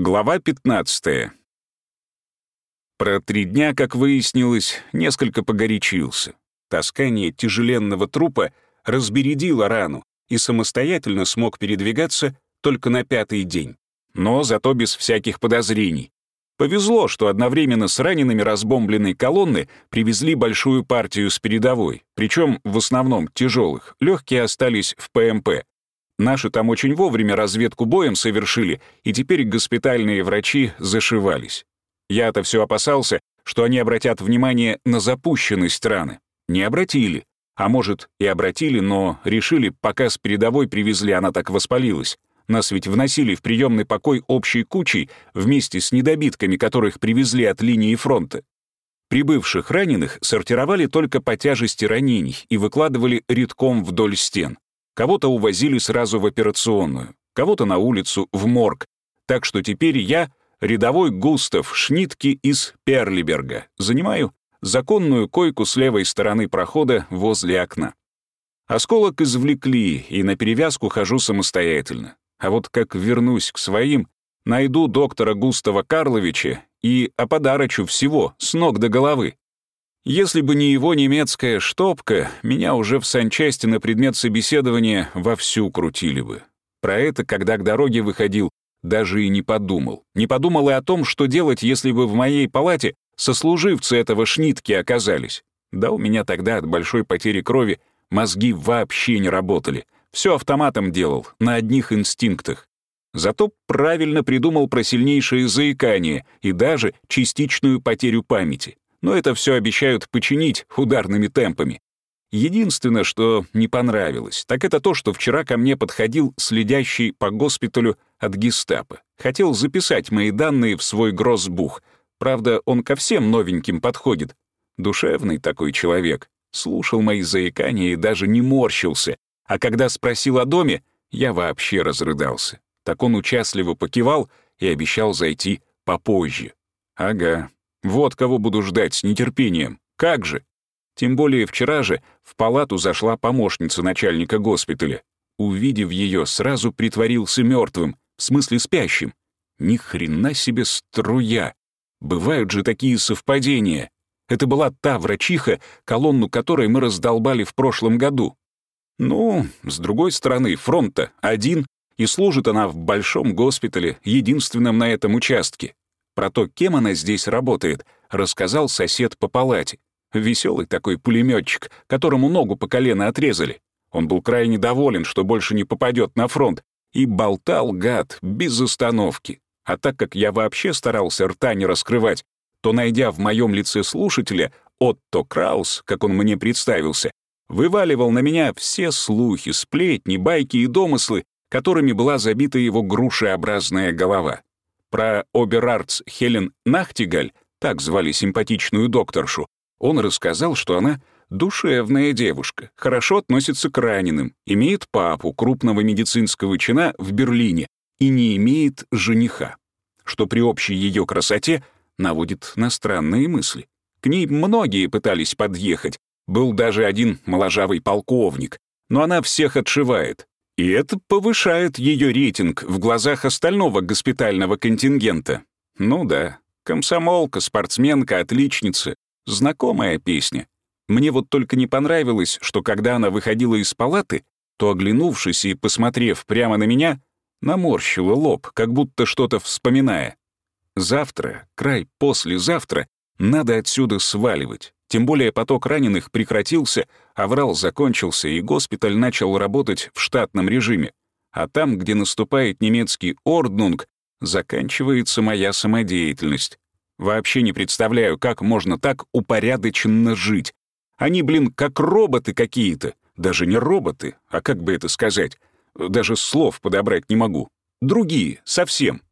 Глава 15. Про три дня, как выяснилось, несколько погорячился. Таскание тяжеленного трупа разбередило рану и самостоятельно смог передвигаться только на пятый день. Но зато без всяких подозрений. Повезло, что одновременно с ранеными разбомбленной колонны привезли большую партию с передовой, причем в основном тяжелых, легкие остались в ПМП, Наши там очень вовремя разведку боем совершили, и теперь госпитальные врачи зашивались. Я-то все опасался, что они обратят внимание на запущенность раны. Не обратили. А может, и обратили, но решили, пока с передовой привезли, она так воспалилась. Нас ведь вносили в приемный покой общей кучей вместе с недобитками, которых привезли от линии фронта. Прибывших раненых сортировали только по тяжести ранений и выкладывали редком вдоль стен. Кого-то увозили сразу в операционную, кого-то на улицу, в морг. Так что теперь я рядовой Густав Шнитки из Перлиберга, занимаю законную койку с левой стороны прохода возле окна. Осколок извлекли, и на перевязку хожу самостоятельно. А вот как вернусь к своим, найду доктора Густава Карловича и оподарочу всего, с ног до головы. Если бы не его немецкая штопка, меня уже в санчасти на предмет собеседования вовсю крутили бы. Про это, когда к дороге выходил, даже и не подумал. Не подумал и о том, что делать, если бы в моей палате сослуживцы этого шнитки оказались. Да у меня тогда от большой потери крови мозги вообще не работали. Все автоматом делал, на одних инстинктах. Зато правильно придумал про сильнейшее заикание и даже частичную потерю памяти но это все обещают починить ударными темпами. Единственное, что не понравилось, так это то, что вчера ко мне подходил следящий по госпиталю от гестапо. Хотел записать мои данные в свой гроссбух. Правда, он ко всем новеньким подходит. Душевный такой человек. Слушал мои заикания и даже не морщился. А когда спросил о доме, я вообще разрыдался. Так он участливо покивал и обещал зайти попозже. Ага, вот кого буду ждать с нетерпением. Как же? Тем более вчера же в палату зашла помощница начальника госпиталя. Увидев ее, сразу притворился мертвым, в смысле спящим. Ни хрена себе струя. Бывают же такие совпадения. Это была та врачиха, колонну которой мы раздолбали в прошлом году. Ну, с другой стороны, фронт-то один, и служит она в большом госпитале, единственном на этом участке. Про то, кем она здесь работает, рассказал сосед по палате. Веселый такой пулеметчик, которому ногу по колено отрезали. Он был крайне доволен, что больше не попадет на фронт, и болтал, гад, без остановки. А так как я вообще старался рта не раскрывать, то, найдя в моем лице слушателя, Отто Краус, как он мне представился, вываливал на меня все слухи, сплетни, байки и домыслы, которыми была забита его грушеобразная голова. Про Оберарц Хелен Нахтигаль, так звали симпатичную докторшу, он рассказал, что она душевная девушка, хорошо относится к раненым, имеет папу крупного медицинского чина в Берлине и не имеет жениха, что при общей ее красоте наводит на странные мысли. К ней многие пытались подъехать, был даже один моложавый полковник, но она всех отшивает, и это повышает ее рейтинг в глазах остального госпитального контингента. Ну да, комсомолка, спортсменка, отличница. Знакомая песня. Мне вот только не понравилось, что когда она выходила из палаты, то, оглянувшись и посмотрев прямо на меня, наморщила лоб, как будто что-то вспоминая. Завтра, край послезавтра, надо отсюда сваливать. Тем более поток раненых прекратился, аврал закончился, и госпиталь начал работать в штатном режиме. А там, где наступает немецкий орднунг, заканчивается моя самодеятельность. Вообще не представляю, как можно так упорядоченно жить. Они, блин, как роботы какие-то. Даже не роботы, а как бы это сказать? Даже слов подобрать не могу. Другие, совсем.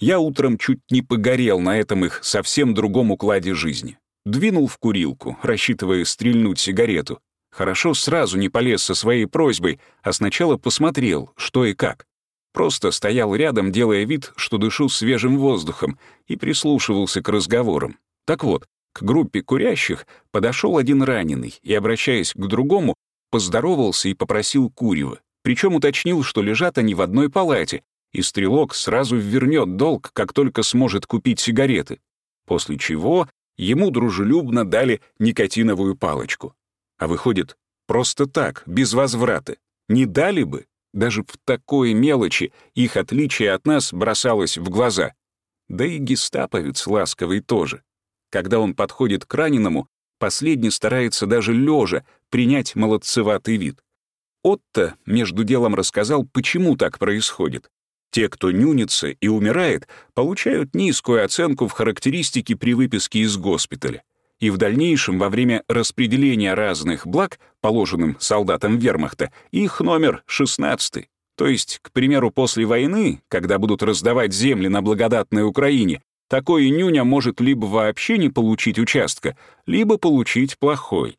Я утром чуть не погорел на этом их совсем другом укладе жизни. Двинул в курилку, рассчитывая стрельнуть сигарету. Хорошо сразу не полез со своей просьбой, а сначала посмотрел, что и как. Просто стоял рядом, делая вид, что дышу свежим воздухом, и прислушивался к разговорам. Так вот, к группе курящих подошел один раненый и, обращаясь к другому, поздоровался и попросил курева. Причем уточнил, что лежат они в одной палате, и стрелок сразу вернет долг, как только сможет купить сигареты, после чего ему дружелюбно дали никотиновую палочку. А выходит, просто так, без возврата. Не дали бы, даже в такой мелочи их отличие от нас бросалось в глаза. Да и гестаповец ласковый тоже. Когда он подходит к раненому, последний старается даже лежа принять молодцеватый вид. Отто между делом рассказал, почему так происходит. Те, кто нюнится и умирает, получают низкую оценку в характеристике при выписке из госпиталя. И в дальнейшем, во время распределения разных благ, положенным солдатам вермахта, их номер 16. То есть, к примеру, после войны, когда будут раздавать земли на благодатной Украине, такой нюня может либо вообще не получить участка, либо получить плохой.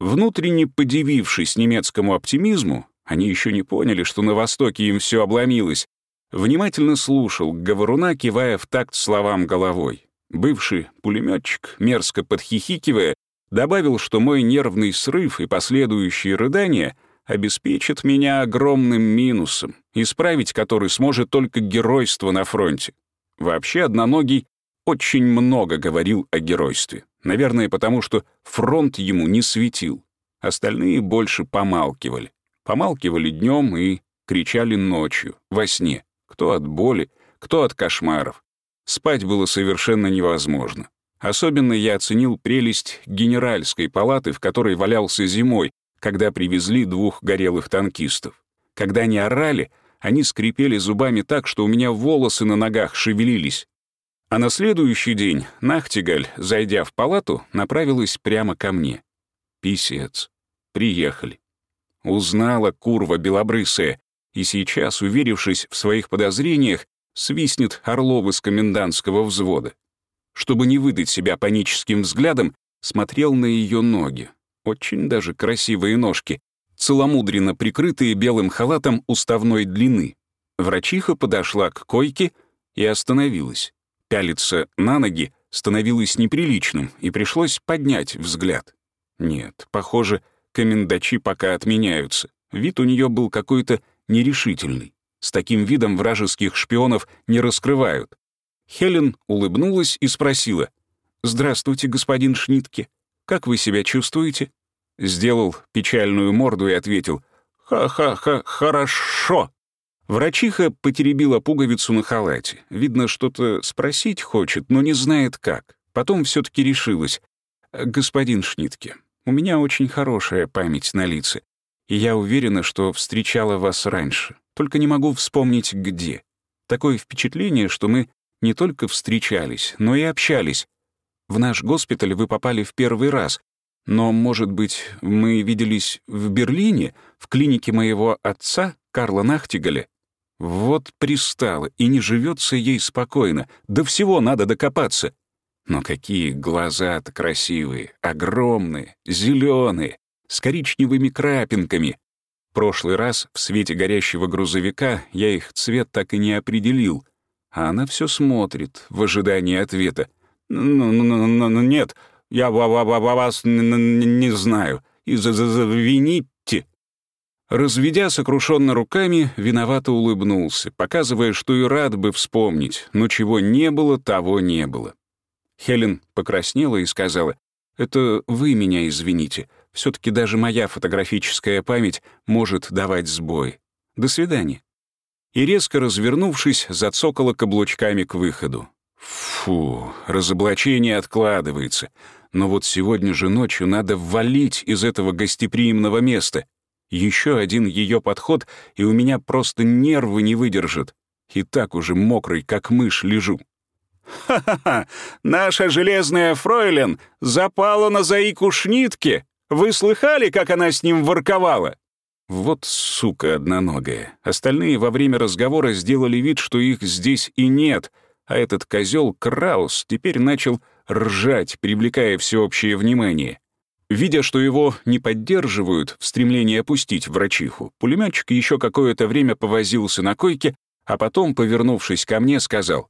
Внутренне подивившись немецкому оптимизму, они еще не поняли, что на Востоке им все обломилось, внимательно слушал говоруна, кивая в такт словам головой. Бывший пулеметчик, мерзко подхихикивая, добавил, что мой нервный срыв и последующие рыдания обеспечат меня огромным минусом, исправить который сможет только геройство на фронте. Вообще, одноногий очень много говорил о геройстве. Наверное, потому что фронт ему не светил. Остальные больше помалкивали. Помалкивали днем и кричали ночью, во сне. Кто от боли, кто от кошмаров. Спать было совершенно невозможно. Особенно я оценил прелесть генеральской палаты, в которой валялся зимой, когда привезли двух горелых танкистов. Когда они орали, они скрипели зубами так, что у меня волосы на ногах шевелились. А на следующий день Нахтигаль, зайдя в палату, направилась прямо ко мне. Писец. Приехали. Узнала курва белобрысая, и сейчас, уверившись в своих подозрениях, свистнет Орлов из комендантского взвода. Чтобы не выдать себя паническим взглядом, смотрел на ее ноги. Очень даже красивые ножки, целомудренно прикрытые белым халатом уставной длины. Врачиха подошла к койке и остановилась. Пялиться на ноги становилось неприличным, и пришлось поднять взгляд. Нет, похоже, комендачи пока отменяются. Вид у нее был какой-то нерешительный. С таким видом вражеских шпионов не раскрывают. Хелен улыбнулась и спросила. «Здравствуйте, господин Шнитке. Как вы себя чувствуете?» Сделал печальную морду и ответил «Ха-ха-ха, хорошо». Врачиха потеребила пуговицу на халате. Видно, что-то спросить хочет, но не знает как. Потом все таки решилась. «Господин Шнитке, у меня очень хорошая память на лице, и я уверена, что встречала вас раньше, только не могу вспомнить, где. Такое впечатление, что мы не только встречались, но и общались. В наш госпиталь вы попали в первый раз, но, может быть, мы виделись в Берлине, в клинике моего отца, Карла Нахтигаля? Вот пристало, и не живется ей спокойно. До всего надо докопаться. Но какие глаза-то красивые, огромные, зеленые, с коричневыми крапинками. Прошлый раз в свете горящего грузовика я их цвет так и не определил, а она все смотрит в ожидании ответа. «Ну, ну, ну, ну нет, я вас не знаю. Извините». Разведя сокрушенно руками, виновато улыбнулся, показывая, что и рад бы вспомнить, но чего не было, того не было. Хелен покраснела и сказала, «Это вы меня извините. Все таки даже моя фотографическая память может давать сбой. До свидания». И резко развернувшись, зацокала каблучками к выходу. Фу, разоблачение откладывается. Но вот сегодня же ночью надо валить из этого гостеприимного места. Еще один ее подход, и у меня просто нервы не выдержат. И так уже мокрый, как мышь, лежу. «Ха-ха-ха! Наша железная фройлен запала на заику Шнитке! Вы слыхали, как она с ним ворковала?» Вот сука одноногая. Остальные во время разговора сделали вид, что их здесь и нет, а этот козел Краус теперь начал ржать, привлекая всеобщее внимание. Видя, что его не поддерживают в стремлении опустить врачиху, пулеметчик еще какое-то время повозился на койке, а потом, повернувшись ко мне, сказал,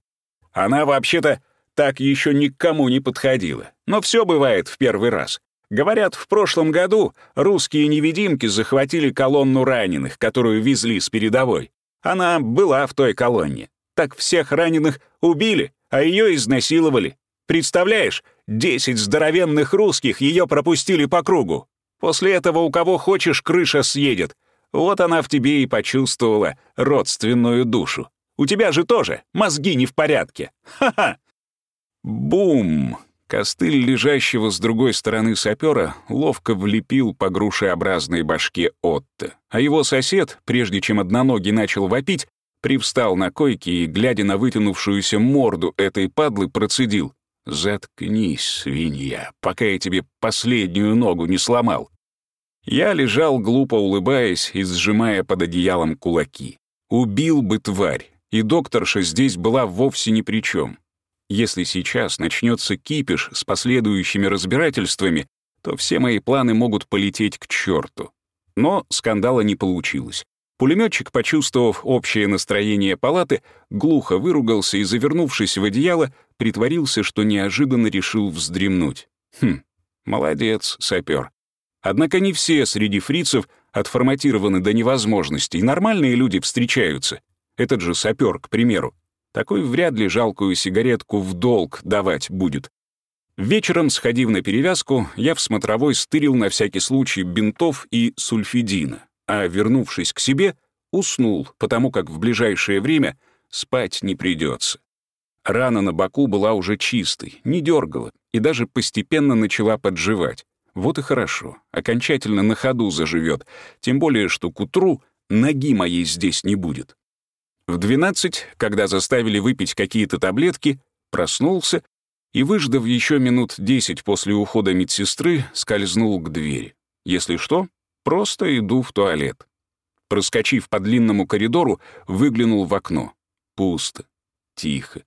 «Она вообще-то так еще никому не подходила. Но все бывает в первый раз. Говорят, в прошлом году русские невидимки захватили колонну раненых, которую везли с передовой. Она была в той колонне. Так всех раненых убили, а ее изнасиловали. Представляешь, десять здоровенных русских ее пропустили по кругу. После этого у кого хочешь крыша съедет. Вот она в тебе и почувствовала родственную душу. У тебя же тоже мозги не в порядке. Ха-ха!» Бум! Костыль лежащего с другой стороны сапера ловко влепил по грушеобразной башке Отто, а его сосед, прежде чем одноногий начал вопить, привстал на койке и, глядя на вытянувшуюся морду этой падлы, процедил. «Заткнись, свинья, пока я тебе последнюю ногу не сломал». Я лежал, глупо улыбаясь и сжимая под одеялом кулаки. Убил бы тварь, и докторша здесь была вовсе ни при чем. Если сейчас начнется кипиш с последующими разбирательствами, то все мои планы могут полететь к черту. Но скандала не получилось. Пулеметчик, почувствовав общее настроение палаты, глухо выругался и, завернувшись в одеяло, притворился, что неожиданно решил вздремнуть. Хм, молодец, сапер. Однако не все среди фрицев отформатированы до невозможности, и нормальные люди встречаются. Этот же сапер, к примеру. Такой вряд ли жалкую сигаретку в долг давать будет. Вечером, сходив на перевязку, я в смотровой стырил на всякий случай бинтов и сульфидина, а, вернувшись к себе, уснул, потому как в ближайшее время спать не придется. Рана на боку была уже чистой, не дергала и даже постепенно начала подживать. Вот и хорошо, окончательно на ходу заживет, тем более, что к утру ноги моей здесь не будет. В 12, когда заставили выпить какие-то таблетки, проснулся и, выждав еще минут 10 после ухода медсестры, скользнул к двери. Если что, просто иду в туалет. Проскочив по длинному коридору, выглянул в окно. Пусто. Тихо.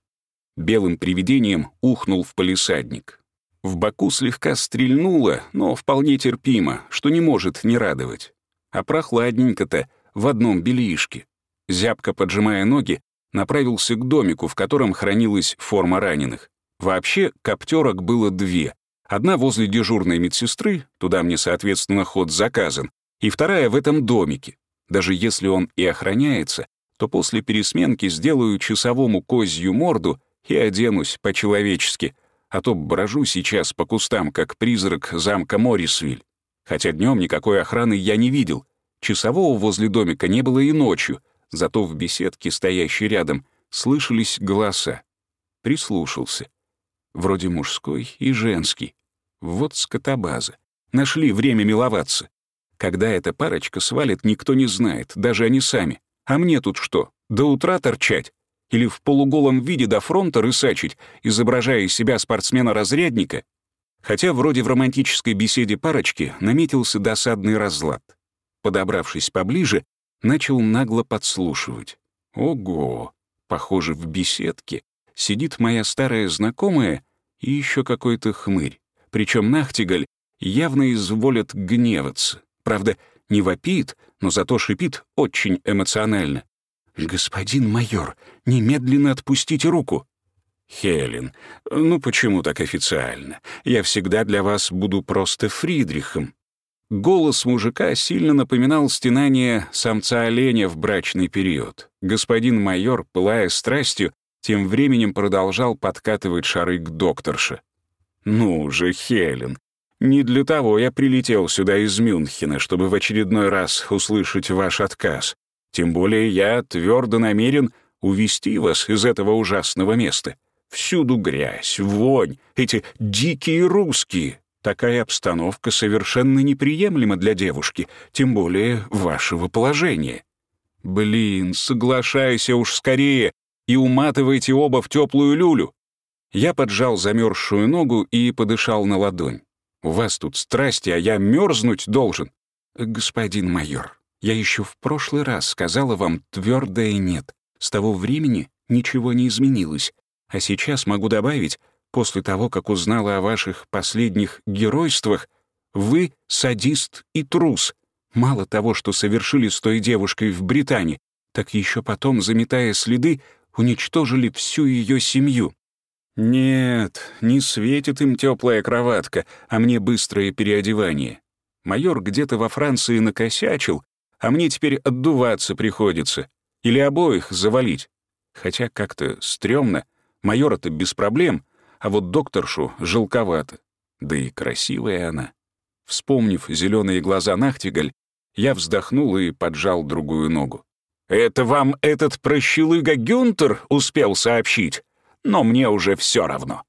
Белым привидением ухнул в палисадник. В боку слегка стрельнуло, но вполне терпимо, что не может не радовать. А прохладненько-то в одном бельишке. Зябко поджимая ноги, направился к домику, в котором хранилась форма раненых. Вообще, коптерок было две. Одна возле дежурной медсестры, туда мне, соответственно, ход заказан, и вторая в этом домике. Даже если он и охраняется, то после пересменки сделаю часовому козью морду и оденусь по-человечески, а то брожу сейчас по кустам, как призрак замка Моррисвиль. Хотя днем никакой охраны я не видел. Часового возле домика не было и ночью, зато в беседке, стоящей рядом, слышались голоса. Прислушался. Вроде мужской и женский. Вот скотобаза. Нашли время миловаться. Когда эта парочка свалит, никто не знает, даже они сами. А мне тут что, до утра торчать? Или в полуголом виде до фронта рысачить, изображая из себя спортсмена-разрядника? Хотя вроде в романтической беседе парочки наметился досадный разлад. Подобравшись поближе, начал нагло подслушивать. Ого! Похоже, в беседке сидит моя старая знакомая и еще какой-то хмырь. Причем Нахтигаль явно изволит гневаться. Правда, не вопит, но зато шипит очень эмоционально. «Господин майор, немедленно отпустите руку!» «Хелен, ну почему так официально? Я всегда для вас буду просто Фридрихом. Голос мужика сильно напоминал стенание самца-оленя в брачный период. Господин майор, пылая страстью, тем временем продолжал подкатывать шары к докторше. «Ну же, Хелен, не для того я прилетел сюда из Мюнхена, чтобы в очередной раз услышать ваш отказ. Тем более я твердо намерен увести вас из этого ужасного места. Всюду грязь, вонь, эти дикие русские. Такая обстановка совершенно неприемлема для девушки, тем более вашего положения. Блин, соглашайся уж скорее и уматывайте оба в теплую люлю. Я поджал замерзшую ногу и подышал на ладонь. У вас тут страсти, а я мерзнуть должен. Господин майор, я еще в прошлый раз сказала вам твердое «нет». С того времени ничего не изменилось. А сейчас могу добавить, После того, как узнала о ваших последних геройствах, вы садист и трус. Мало того, что совершили с той девушкой в Британии, так еще потом, заметая следы, уничтожили всю ее семью. Нет, не светит им теплая кроватка, а мне быстрое переодевание. Майор где-то во Франции накосячил, а мне теперь отдуваться приходится. Или обоих завалить? Хотя как-то стрёмно. Майора-то без проблем, а вот докторшу жалковато. Да и красивая она. Вспомнив зеленые глаза Нахтигаль, я вздохнул и поджал другую ногу. «Это вам этот прощелыга Гюнтер успел сообщить? Но мне уже все равно».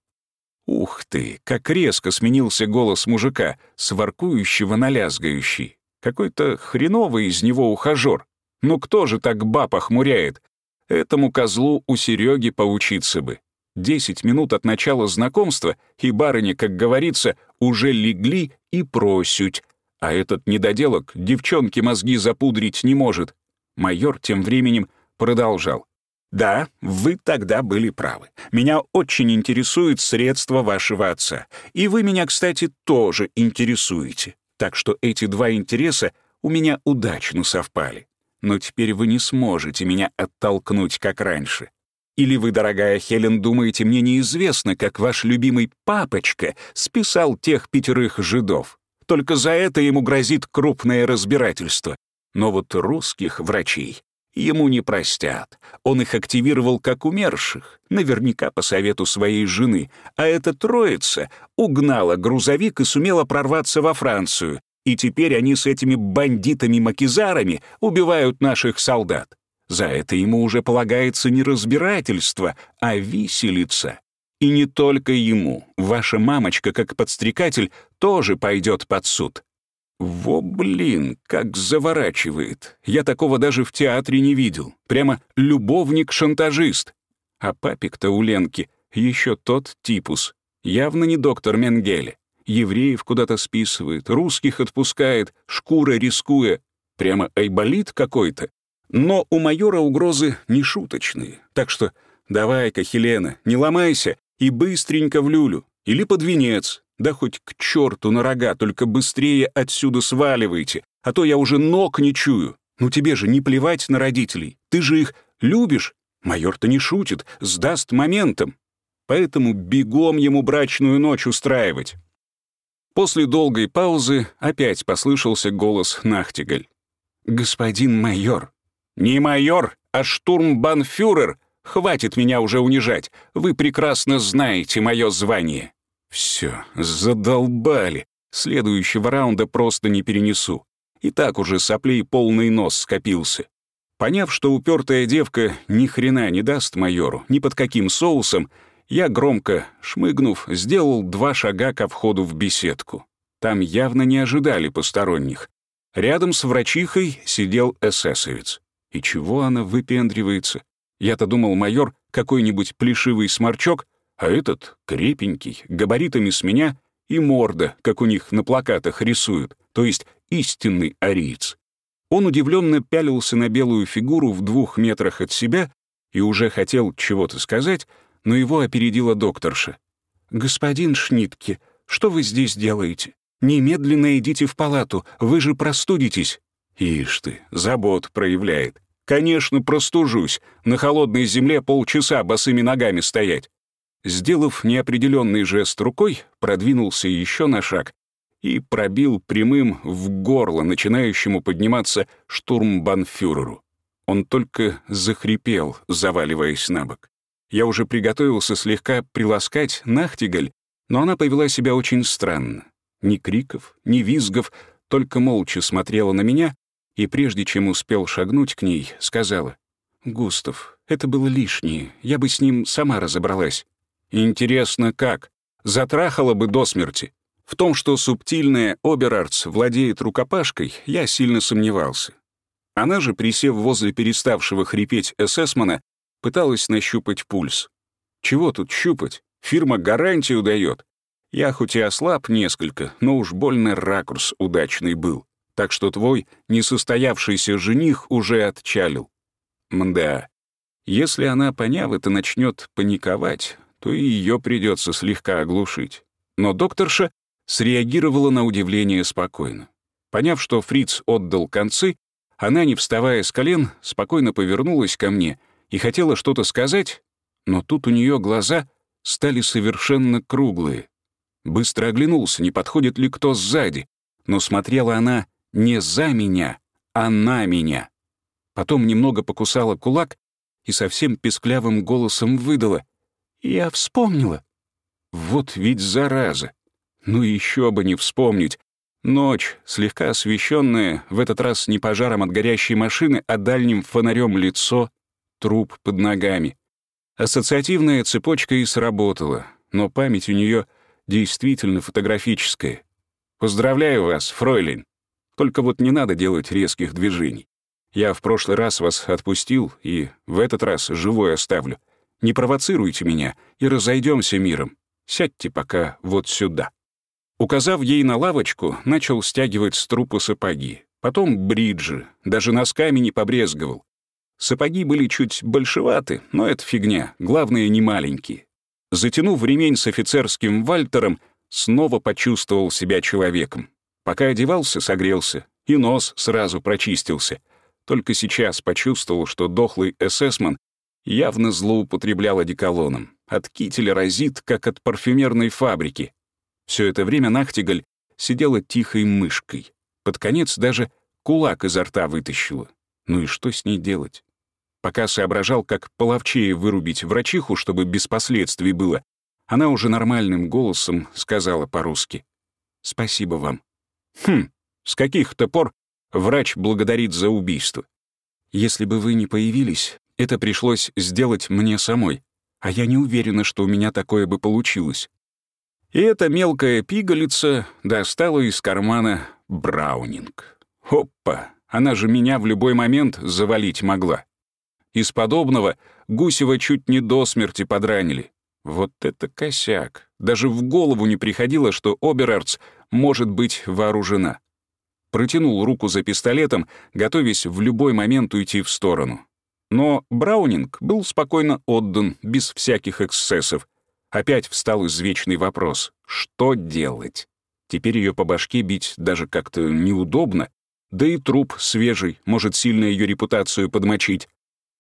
Ух ты, как резко сменился голос мужика, сваркующего на лязгающий. Какой-то хреновый из него ухажёр. Ну кто же так баб охмуряет? Этому козлу у Сереги поучиться бы. Десять минут от начала знакомства, и барыни, как говорится, уже легли и просють. А этот недоделок девчонке мозги запудрить не может. Майор тем временем продолжал. «Да, вы тогда были правы. Меня очень интересует средства вашего отца. И вы меня, кстати, тоже интересуете. Так что эти два интереса у меня удачно совпали. Но теперь вы не сможете меня оттолкнуть, как раньше. Или вы, дорогая Хелен, думаете, мне неизвестно, как ваш любимый папочка списал тех пятерых жидов? Только за это ему грозит крупное разбирательство. Но вот русских врачей ему не простят. Он их активировал как умерших, наверняка по совету своей жены, а эта троица угнала грузовик и сумела прорваться во Францию, и теперь они с этими бандитами-макизарами убивают наших солдат. За это ему уже полагается не разбирательство, а виселица. И не только ему. Ваша мамочка, как подстрекатель, тоже пойдет под суд. Во блин, как заворачивает. Я такого даже в театре не видел. Прямо любовник-шантажист. А папик-то у Ленки еще тот типус. Явно не доктор Менгеле. Евреев куда-то списывает, русских отпускает, шкура рискуя. Прямо айболит какой-то. Но у майора угрозы не шуточные, так что давай-ка, Хелена, не ломайся и быстренько в люлю, или под венец, да хоть к черту на рога, только быстрее отсюда сваливайте, а то я уже ног не чую. Ну тебе же не плевать на родителей, ты же их любишь. Майор-то не шутит, сдаст моментом. Поэтому бегом ему брачную ночь устраивать. После долгой паузы опять послышался голос Нахтигаль. «Господин майор, «Не майор, а штурмбанфюрер! Хватит меня уже унижать! Вы прекрасно знаете мое звание!» «Все, задолбали! Следующего раунда просто не перенесу. И так уже соплей полный нос скопился. Поняв, что упертая девка ни хрена не даст майору, ни под каким соусом, я громко, шмыгнув, сделал два шага ко входу в беседку. Там явно не ожидали посторонних. Рядом с врачихой сидел эсэсовец. И чего она выпендривается? Я-то думал, майор какой-нибудь плешивый сморчок, а этот крепенький, габаритами с меня и морда, как у них на плакатах рисуют, то есть истинный ариец. Он удивленно пялился на белую фигуру в двух метрах от себя и уже хотел чего-то сказать, но его опередила докторша. «Господин Шнитке, что вы здесь делаете? Немедленно идите в палату, вы же простудитесь». Ишь ты, забот проявляет. Конечно, простужусь. На холодной земле полчаса босыми ногами стоять. Сделав неопределенный жест рукой, продвинулся еще на шаг и пробил прямым в горло начинающему подниматься штурмбанфюреру. Он только захрипел, заваливаясь на бок. Я уже приготовился слегка приласкать Нахтигаль, но она повела себя очень странно. Ни криков, ни визгов, только молча смотрела на меня и прежде чем успел шагнуть к ней, сказала, «Густав, это было лишнее, я бы с ним сама разобралась». «Интересно, как? Затрахала бы до смерти». В том, что субтильная Оберарц владеет рукопашкой, я сильно сомневался. Она же, присев возле переставшего хрипеть эсэсмана, пыталась нащупать пульс. Чего тут щупать? Фирма гарантию дает. Я хоть и ослаб несколько, но уж больно ракурс удачный был так что твой несостоявшийся жених уже отчалил. Мда. Если она, поняв это, начнет паниковать, то и ее придется слегка оглушить. Но докторша среагировала на удивление спокойно. Поняв, что Фриц отдал концы, она, не вставая с колен, спокойно повернулась ко мне и хотела что-то сказать, но тут у нее глаза стали совершенно круглые. Быстро оглянулся, не подходит ли кто сзади, но смотрела она не за меня, а на меня. Потом немного покусала кулак и совсем песклявым голосом выдала. «Я вспомнила». Вот ведь зараза. Ну еще бы не вспомнить. Ночь, слегка освещенная, в этот раз не пожаром от горящей машины, а дальним фонарем лицо, труп под ногами. Ассоциативная цепочка и сработала, но память у нее действительно фотографическая. Поздравляю вас, фройлен. Только вот не надо делать резких движений. Я в прошлый раз вас отпустил и в этот раз живой оставлю. Не провоцируйте меня и разойдемся миром. Сядьте пока вот сюда». Указав ей на лавочку, начал стягивать с трупа сапоги. Потом бриджи, даже носками не побрезговал. Сапоги были чуть большеваты, но это фигня, главное, не маленькие. Затянув ремень с офицерским вальтером, снова почувствовал себя человеком. Пока одевался, согрелся, и нос сразу прочистился. Только сейчас почувствовал, что дохлый эсэсман явно злоупотреблял одеколоном. От кителя разит, как от парфюмерной фабрики. Все это время Нахтигаль сидела тихой мышкой. Под конец даже кулак изо рта вытащила. Ну и что с ней делать? Пока соображал, как половчее вырубить врачиху, чтобы без последствий было, она уже нормальным голосом сказала по-русски. «Спасибо вам». «Хм, с каких-то пор врач благодарит за убийство. Если бы вы не появились, это пришлось сделать мне самой а я не уверена, что у меня такое бы получилось. И эта мелкая пигалица достала из кармана Браунинг. Опа, она же меня в любой момент завалить могла. Из подобного Гусева чуть не до смерти подранили. Вот это косяк. Даже в голову не приходило, что Оберарц может быть вооружена. Протянул руку за пистолетом, готовясь в любой момент уйти в сторону. Но Браунинг был спокойно отдан, без всяких эксцессов. Опять встал извечный вопрос — что делать? Теперь ее по башке бить даже как-то неудобно, да и труп свежий может сильно ее репутацию подмочить.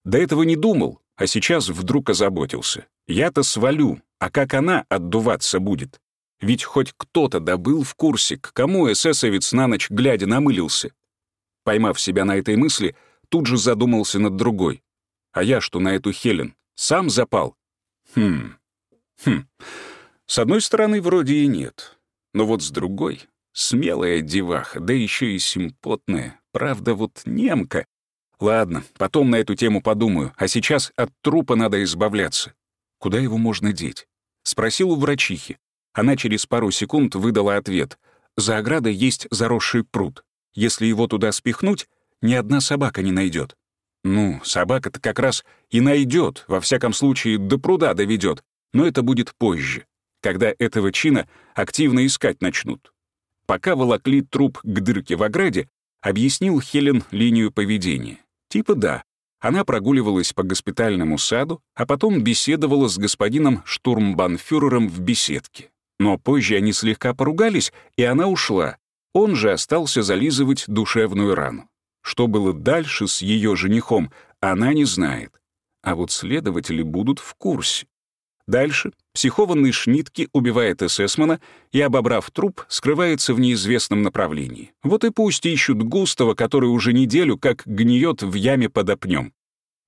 До этого не думал, а сейчас вдруг озаботился. Я-то свалю, а как она отдуваться будет? Ведь хоть кто-то добыл в курсе, к кому эсэсовец на ночь глядя намылился. Поймав себя на этой мысли, тут же задумался над другой. А я что на эту Хелен? Сам запал? Хм. Хм. С одной стороны, вроде и нет. Но вот с другой — смелая деваха, да еще и симпотная. Правда, вот немка. Ладно, потом на эту тему подумаю, а сейчас от трупа надо избавляться. Куда его можно деть? Спросил у врачихи. Она через пару секунд выдала ответ. За оградой есть заросший пруд. Если его туда спихнуть, ни одна собака не найдет. Ну, собака-то как раз и найдет, во всяком случае, до пруда доведет, но это будет позже, когда этого чина активно искать начнут. Пока волокли труп к дырке в ограде, объяснил Хелен линию поведения. Типа да, она прогуливалась по госпитальному саду, а потом беседовала с господином штурмбанфюрером в беседке. Но позже они слегка поругались, и она ушла. Он же остался зализывать душевную рану. Что было дальше с ее женихом, она не знает. А вот следователи будут в курсе. Дальше психованный Шнитки убивает эсэсмана и, обобрав труп, скрывается в неизвестном направлении. Вот и пусть ищут Густава, который уже неделю как гниет в яме под опнем.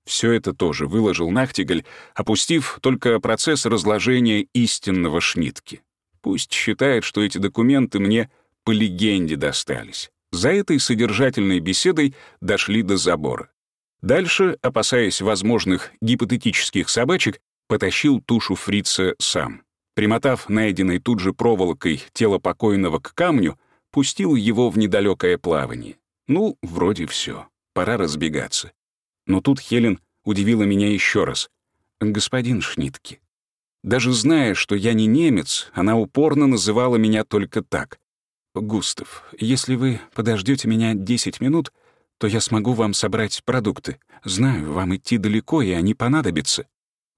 Все это тоже выложил Нахтигаль, опустив только процесс разложения истинного Шнитки. Пусть считает, что эти документы мне по легенде достались. За этой содержательной беседой дошли до забора. Дальше, опасаясь возможных гипотетических собачек, потащил тушу фрица сам. Примотав найденной тут же проволокой тело покойного к камню, пустил его в недалекое плавание. Ну, вроде все, пора разбегаться. Но тут Хелен удивила меня еще раз. «Господин Шнитки». Даже зная, что я не немец, она упорно называла меня только так. «Густав, если вы подождете меня 10 минут, то я смогу вам собрать продукты. Знаю, вам идти далеко, и они понадобятся».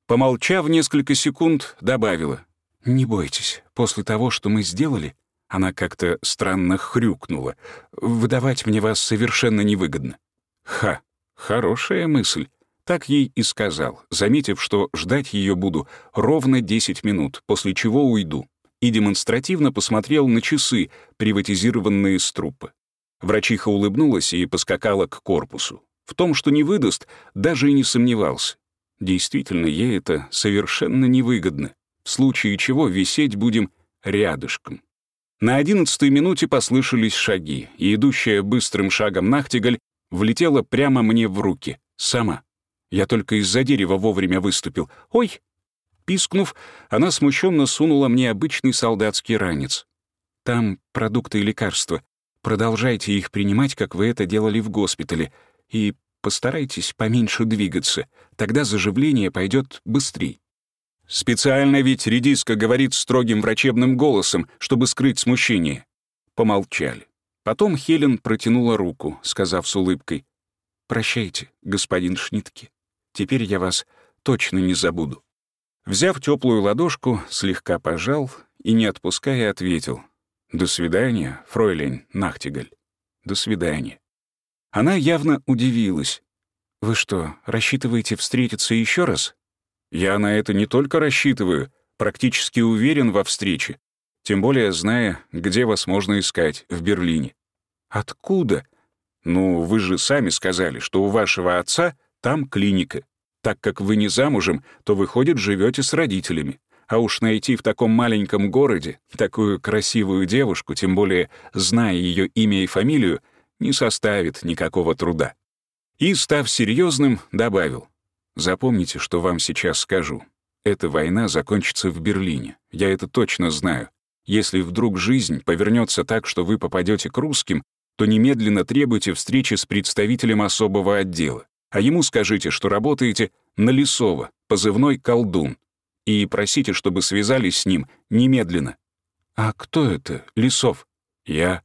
Помолчав несколько секунд, добавила. «Не бойтесь, после того, что мы сделали...» Она как-то странно хрюкнула. «Выдавать мне вас совершенно невыгодно». «Ха, хорошая мысль». Так ей и сказал, заметив, что ждать ее буду ровно 10 минут, после чего уйду и демонстративно посмотрел на часы, приватизированные с трупа. Врачиха улыбнулась и поскакала к корпусу. В том, что не выдаст, даже и не сомневался. Действительно, ей это совершенно невыгодно, в случае чего висеть будем рядышком. На одиннадцатой минуте послышались шаги, и идущая быстрым шагом Нахтигаль влетела прямо мне в руки, сама. Я только из-за дерева вовремя выступил. «Ой!» Пискнув, она смущенно сунула мне обычный солдатский ранец. «Там продукты и лекарства. Продолжайте их принимать, как вы это делали в госпитале, и постарайтесь поменьше двигаться, тогда заживление пойдет быстрее. Специально ведь редиска говорит строгим врачебным голосом, чтобы скрыть смущение. Помолчали. Потом Хелен протянула руку, сказав с улыбкой, «Прощайте, господин Шнитке. Теперь я вас точно не забуду». Взяв теплую ладошку, слегка пожал и, не отпуская, ответил, «До свидания, фройлень Нахтигаль. До свидания». Она явно удивилась. «Вы что, рассчитываете встретиться еще раз?» «Я на это не только рассчитываю, практически уверен во встрече, тем более зная, где вас можно искать в Берлине». «Откуда?» «Ну, вы же сами сказали, что у вашего отца там клиника. Так как вы не замужем, то, выходит, живете с родителями. А уж найти в таком маленьком городе такую красивую девушку, тем более зная ее имя и фамилию, не составит никакого труда. И, став серьезным, добавил, «Запомните, что вам сейчас скажу. Эта война закончится в Берлине, я это точно знаю. Если вдруг жизнь повернется так, что вы попадете к русским, то немедленно требуйте встречи с представителем особого отдела, а ему скажите, что работаете на Лесово, позывной «Колдун», и просите, чтобы связались с ним немедленно. «А кто это, Лесов?» «Я».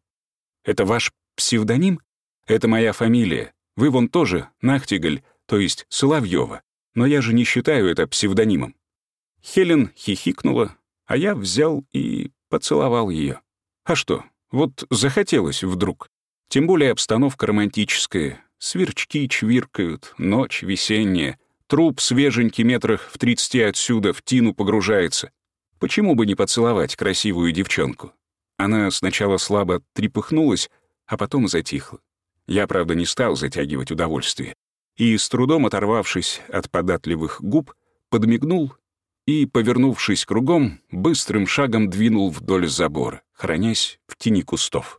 «Это ваш Псевдоним? Это моя фамилия. Вы вон тоже Нахтигаль, то есть Соловьева. Но я же не считаю это псевдонимом. Хелен хихикнула, а я взял и поцеловал ее. А что, вот захотелось вдруг. Тем более обстановка романтическая. Сверчки чвиркают, ночь весенняя. Труп свеженький метрах в тридцати отсюда в тину погружается. Почему бы не поцеловать красивую девчонку? Она сначала слабо трепыхнулась, а потом затихло. Я, правда, не стал затягивать удовольствие. И, с трудом оторвавшись от податливых губ, подмигнул и, повернувшись кругом, быстрым шагом двинул вдоль забора, хранясь в тени кустов.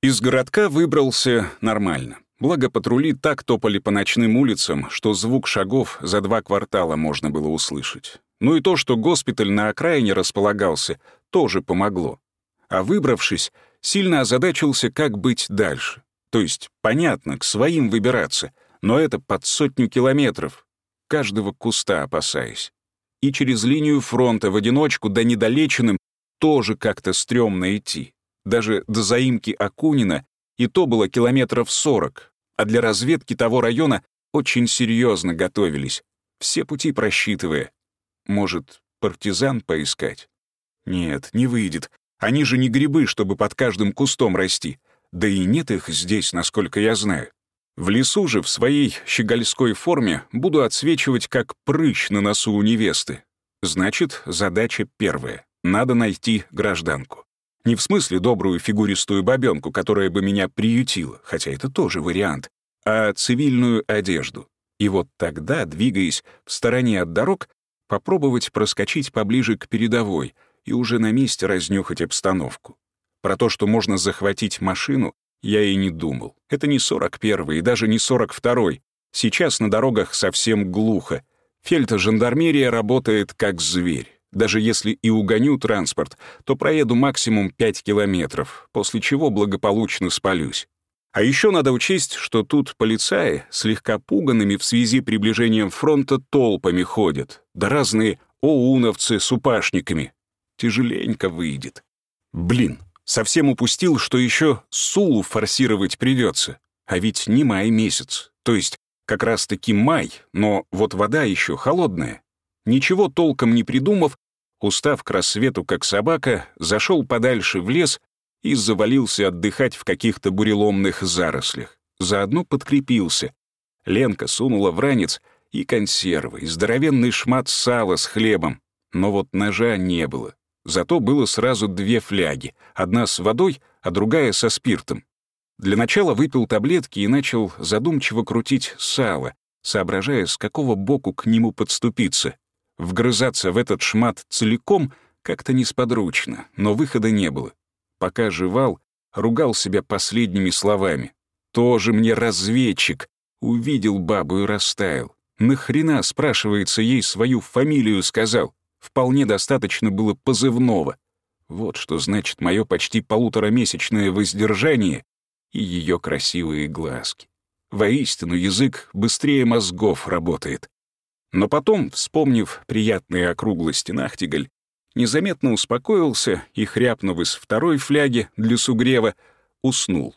Из городка выбрался нормально. Благо патрули так топали по ночным улицам, что звук шагов за два квартала можно было услышать. Ну и то, что госпиталь на окраине располагался, тоже помогло. А выбравшись, сильно озадачился, как быть дальше. То есть, понятно, к своим выбираться, но это под сотню километров, каждого куста опасаясь. И через линию фронта в одиночку, да недолеченным, тоже как-то стрёмно идти. Даже до заимки Акунина и то было километров сорок, а для разведки того района очень серьезно готовились, все пути просчитывая. Может, партизан поискать? Нет, не выйдет. Они же не грибы, чтобы под каждым кустом расти. Да и нет их здесь, насколько я знаю. В лесу же в своей щегольской форме буду отсвечивать как прыщ на носу у невесты. Значит, задача первая. Надо найти гражданку. Не в смысле добрую фигуристую бабёнку, которая бы меня приютила, хотя это тоже вариант, а цивильную одежду. И вот тогда, двигаясь в стороне от дорог, попробовать проскочить поближе к передовой — и уже на месте разнюхать обстановку. Про то, что можно захватить машину, я и не думал. Это не 41-й и даже не 42-й. Сейчас на дорогах совсем глухо. Фельта-жандармерия работает как зверь. Даже если и угоню транспорт, то проеду максимум 5 километров, после чего благополучно спалюсь. А еще надо учесть, что тут полицаи, слегка пуганными в связи приближением фронта, толпами ходят, да разные оуновцы с упашниками, тяжеленько выйдет. Блин, совсем упустил, что еще Сулу форсировать придется. А ведь не май месяц, то есть как раз-таки май, но вот вода еще холодная. Ничего толком не придумав, устав к рассвету как собака, зашел подальше в лес и завалился отдыхать в каких-то буреломных зарослях. Заодно подкрепился. Ленка сунула в ранец и консервы, и здоровенный шмат сала с хлебом, но вот ножа не было. Зато было сразу две фляги, одна с водой, а другая со спиртом. Для начала выпил таблетки и начал задумчиво крутить сало, соображая, с какого боку к нему подступиться. Вгрызаться в этот шмат целиком как-то несподручно, но выхода не было. Пока жевал, ругал себя последними словами. «Тоже мне разведчик!» Увидел бабу и растаял. Нахрена, спрашивается, ей свою фамилию сказал? Вполне достаточно было позывного. Вот что значит мое почти полуторамесячное воздержание и ее красивые глазки. Воистину, язык быстрее мозгов работает. Но потом, вспомнив приятные округлости Нахтигаль, незаметно успокоился и, хряпнув из второй фляги для сугрева, уснул.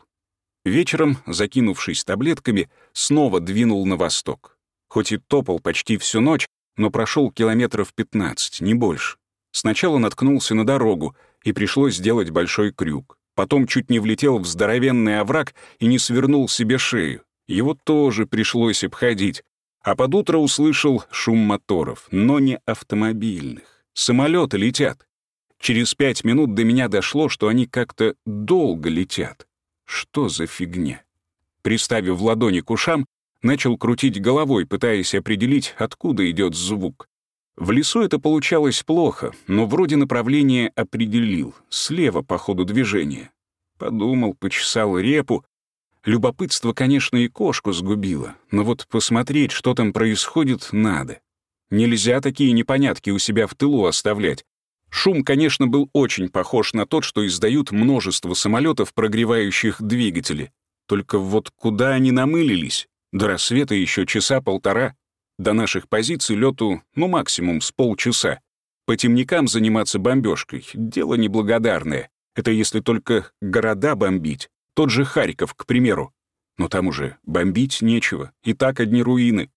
Вечером, закинувшись таблетками, снова двинул на восток. Хоть и топал почти всю ночь, но прошел километров 15, не больше. Сначала наткнулся на дорогу, и пришлось сделать большой крюк. Потом чуть не влетел в здоровенный овраг и не свернул себе шею. Его тоже пришлось обходить. А под утро услышал шум моторов, но не автомобильных. Самолеты летят. Через пять минут до меня дошло, что они как-то долго летят. Что за фигня? Приставив ладони к ушам, начал крутить головой, пытаясь определить, откуда идет звук. В лесу это получалось плохо, но вроде направление определил, слева по ходу движения. Подумал, почесал репу. Любопытство, конечно, и кошку сгубило, но вот посмотреть, что там происходит, надо. Нельзя такие непонятки у себя в тылу оставлять. Шум, конечно, был очень похож на тот, что издают множество самолетов, прогревающих двигатели. Только вот куда они намылились? До рассвета еще часа полтора. До наших позиций лету, ну, максимум с полчаса. По темникам заниматься бомбежкой — дело неблагодарное. Это если только города бомбить. Тот же Харьков, к примеру. Но там уже бомбить нечего, и так одни руины.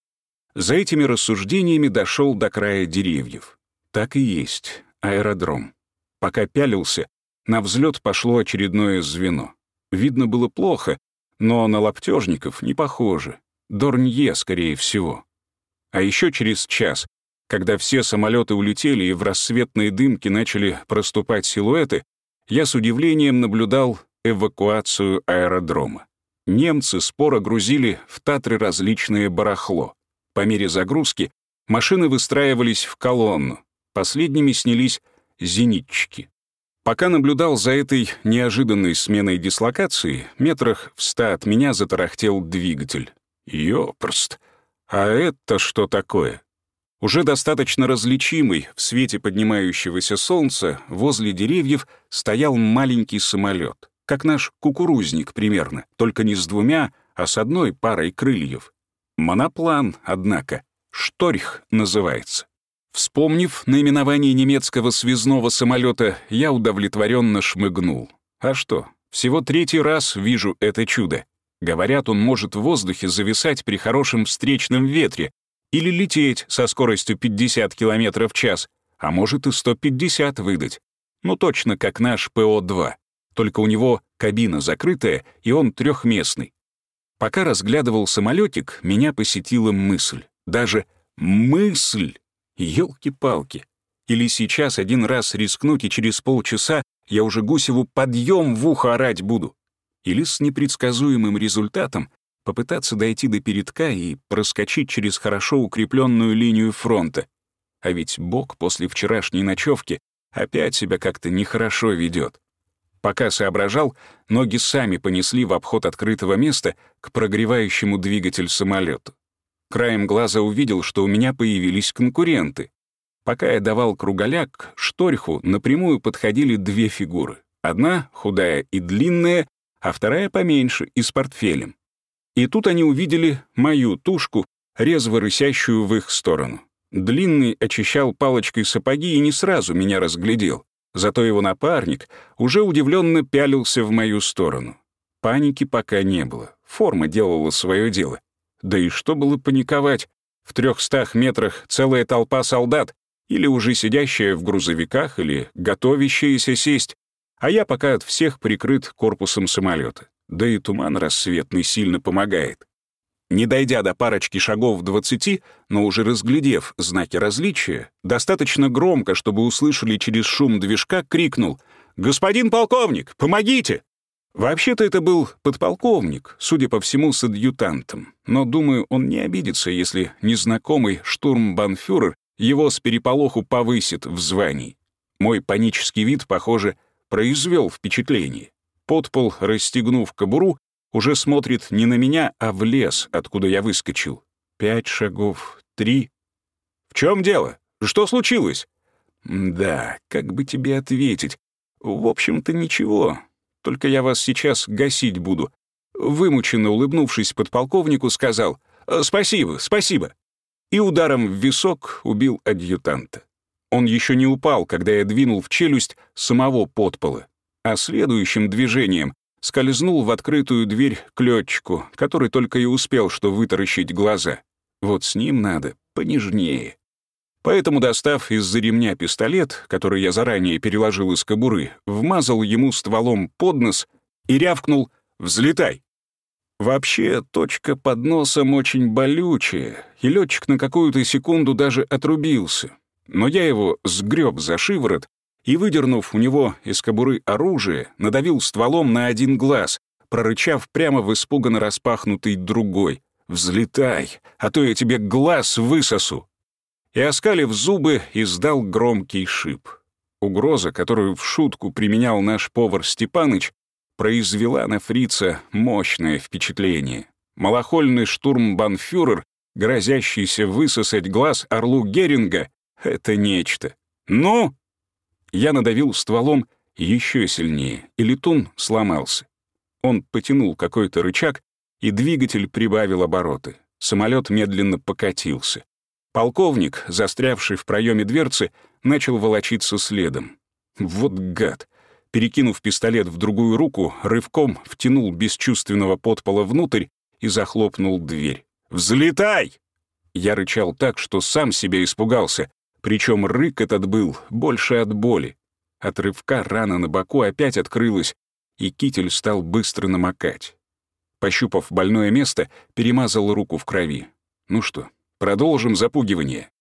За этими рассуждениями дошел до края деревьев. Так и есть, аэродром. Пока пялился, на взлет пошло очередное звено. Видно было плохо, но на лаптежников не похоже. Дорнье, скорее всего. А еще через час, когда все самолеты улетели и в рассветные дымки начали проступать силуэты, я с удивлением наблюдал эвакуацию аэродрома. Немцы споро грузили в Татры различные барахло. По мере загрузки машины выстраивались в колонну. Последними снялись зенитчики. Пока наблюдал за этой неожиданной сменой дислокации, метрах в ста от меня затарахтел двигатель. Ёпрст! А это что такое? Уже достаточно различимый в свете поднимающегося солнца возле деревьев стоял маленький самолет, как наш кукурузник примерно, только не с двумя, а с одной парой крыльев. Моноплан, однако, Шторх называется. Вспомнив наименование немецкого связного самолета, я удовлетворенно шмыгнул. А что, всего третий раз вижу это чудо. Говорят, он может в воздухе зависать при хорошем встречном ветре или лететь со скоростью 50 км в час, а может и 150 выдать. Ну точно как наш ПО-2. Только у него кабина закрытая, и он трехместный. Пока разглядывал самолетик, меня посетила мысль. Даже мысль! Ёлки-палки! Или сейчас один раз рискнуть, и через полчаса я уже Гусеву подъем в ухо орать буду или с непредсказуемым результатом попытаться дойти до передка и проскочить через хорошо укрепленную линию фронта. А ведь Бог после вчерашней ночевки опять себя как-то нехорошо ведет. Пока соображал, ноги сами понесли в обход открытого места к прогревающему двигатель самолету. Краем глаза увидел, что у меня появились конкуренты. Пока я давал круголяк, шторху напрямую подходили две фигуры. Одна, худая и длинная, а вторая поменьше и с портфелем. И тут они увидели мою тушку, резво рысящую в их сторону. Длинный очищал палочкой сапоги и не сразу меня разглядел. Зато его напарник уже удивленно пялился в мою сторону. Паники пока не было. Форма делала свое дело. Да и что было паниковать? В трехстах метрах целая толпа солдат, или уже сидящая в грузовиках, или готовящаяся сесть а я пока от всех прикрыт корпусом самолета. Да и туман рассветный сильно помогает. Не дойдя до парочки шагов в двадцати, но уже разглядев знаки различия, достаточно громко, чтобы услышали через шум движка, крикнул «Господин полковник, помогите!» Вообще-то это был подполковник, судя по всему, с адъютантом. Но, думаю, он не обидится, если незнакомый штурмбанфюрер его с переполоху повысит в звании. Мой панический вид, похоже, произвел впечатление. Подпол, расстегнув кобуру, уже смотрит не на меня, а в лес, откуда я выскочил. Пять шагов, три. В чем дело? Что случилось? Да, как бы тебе ответить? В общем-то, ничего. Только я вас сейчас гасить буду. Вымученно улыбнувшись подполковнику, сказал «Спасибо, спасибо». И ударом в висок убил адъютанта. Он еще не упал, когда я двинул в челюсть самого подпола, а следующим движением скользнул в открытую дверь к летчику, который только и успел что вытаращить глаза. Вот с ним надо понежнее. Поэтому, достав из-за ремня пистолет, который я заранее переложил из кобуры, вмазал ему стволом под нос и рявкнул «Взлетай!». Вообще, точка под носом очень болючая, и летчик на какую-то секунду даже отрубился. Но я его сгреб за шиворот и, выдернув у него из кобуры оружие, надавил стволом на один глаз, прорычав прямо в испуганно распахнутый другой. «Взлетай, а то я тебе глаз высосу!» и, оскалив зубы, издал громкий шип. Угроза, которую в шутку применял наш повар Степаныч, произвела на фрица мощное впечатление. Малохольный штурмбанфюрер, грозящийся высосать глаз орлу Геринга, — это нечто. «Ну!» Я надавил стволом еще сильнее, и летун сломался. Он потянул какой-то рычаг, и двигатель прибавил обороты. Самолет медленно покатился. Полковник, застрявший в проеме дверцы, начал волочиться следом. Вот гад! Перекинув пистолет в другую руку, рывком втянул бесчувственного подпола внутрь и захлопнул дверь. «Взлетай!» Я рычал так, что сам себя испугался, причем рык этот был больше от боли. От рывка рана на боку опять открылась, и китель стал быстро намокать. Пощупав больное место, перемазал руку в крови. Ну что, Продолжим запугивание.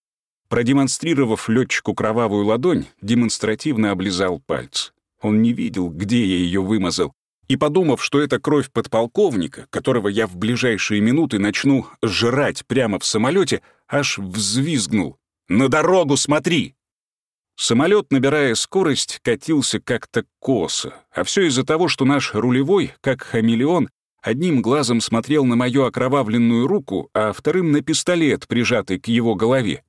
Продемонстрировав летчику кровавую ладонь, демонстративно облизал пальцы. Он не видел, где я ее вымазал, и, подумав, что это кровь подполковника, которого я в ближайшие минуты начну жрать прямо в самолете, аж взвизгнул. «На дорогу смотри!» Самолет, набирая скорость, катился как-то косо, а все из-за того, что наш рулевой, как хамелеон, Одним глазом смотрел на мою окровавленную руку, а вторым — на пистолет, прижатый к его голове.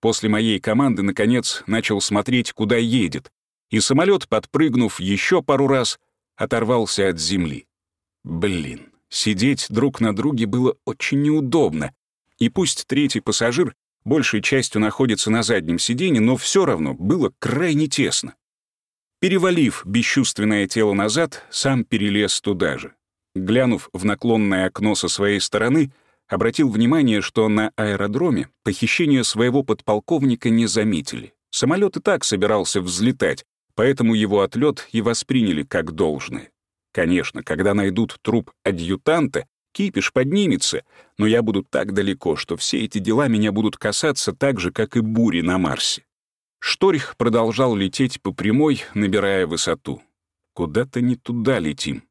После моей команды, наконец, начал смотреть, куда едет, и самолет, подпрыгнув еще пару раз, оторвался от земли. Блин, сидеть друг на друге было очень неудобно, и пусть третий пассажир большей частью находится на заднем сиденье, но все равно было крайне тесно. Перевалив бесчувственное тело назад, сам перелез туда же глянув в наклонное окно со своей стороны, обратил внимание, что на аэродроме похищение своего подполковника не заметили. Самолет и так собирался взлетать, поэтому его отлет и восприняли как должное. Конечно, когда найдут труп адъютанта, кипиш поднимется, но я буду так далеко, что все эти дела меня будут касаться так же, как и бури на Марсе. Шторих продолжал лететь по прямой, набирая высоту. Куда-то не туда летим.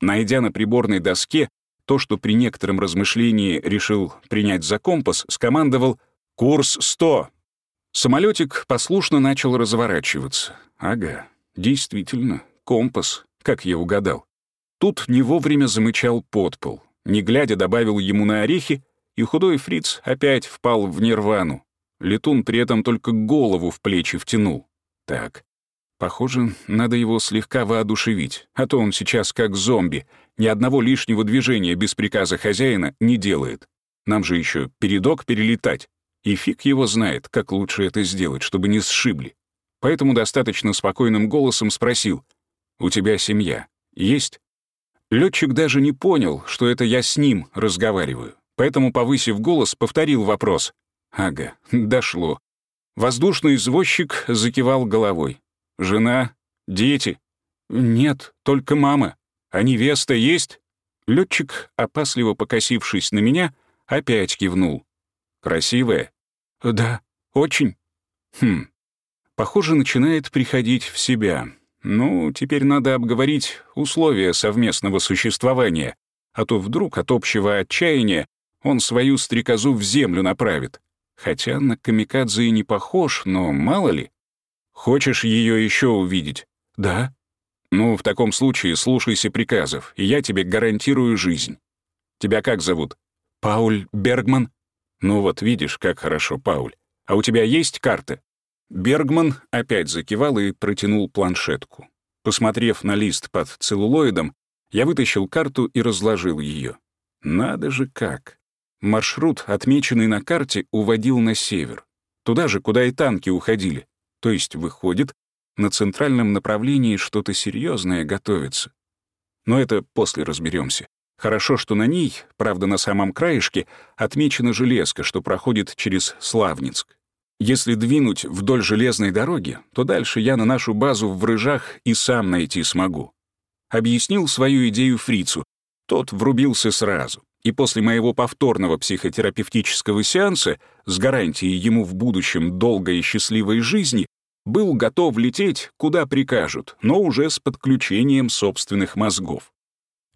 Найдя на приборной доске то, что при некотором размышлении решил принять за компас, скомандовал «Курс 100». Самолетик послушно начал разворачиваться. Ага, действительно, компас, как я угадал. Тут не вовремя замычал подпол. Не глядя, добавил ему на орехи, и худой фриц опять впал в нирвану. Летун при этом только голову в плечи втянул. Так, Похоже, надо его слегка воодушевить, а то он сейчас как зомби, ни одного лишнего движения без приказа хозяина не делает. Нам же еще передок перелетать. И фиг его знает, как лучше это сделать, чтобы не сшибли. Поэтому достаточно спокойным голосом спросил, «У тебя семья есть?» Летчик даже не понял, что это я с ним разговариваю, поэтому, повысив голос, повторил вопрос. Ага, дошло. Воздушный извозчик закивал головой. Жена? Дети? Нет, только мама. А невеста есть? Летчик, опасливо покосившись на меня, опять кивнул. Красивая? Да, очень. Хм. Похоже, начинает приходить в себя. Ну, теперь надо обговорить условия совместного существования, а то вдруг от общего отчаяния он свою стрекозу в землю направит. Хотя на камикадзе и не похож, но мало ли. Хочешь ее еще увидеть? Да. Ну, в таком случае слушайся приказов, и я тебе гарантирую жизнь. Тебя как зовут? Пауль Бергман? Ну вот, видишь, как хорошо, Пауль. А у тебя есть карта? Бергман опять закивал и протянул планшетку. Посмотрев на лист под целлулоидом, я вытащил карту и разложил ее. Надо же как. Маршрут, отмеченный на карте, уводил на север. Туда же, куда и танки уходили. То есть, выходит, на центральном направлении что-то серьезное готовится. Но это после разберемся. Хорошо, что на ней, правда, на самом краешке, отмечена железка, что проходит через Славницк. Если двинуть вдоль железной дороги, то дальше я на нашу базу в Рыжах и сам найти смогу. Объяснил свою идею фрицу. Тот врубился сразу. И после моего повторного психотерапевтического сеанса с гарантией ему в будущем долгой и счастливой жизни был готов лететь, куда прикажут, но уже с подключением собственных мозгов.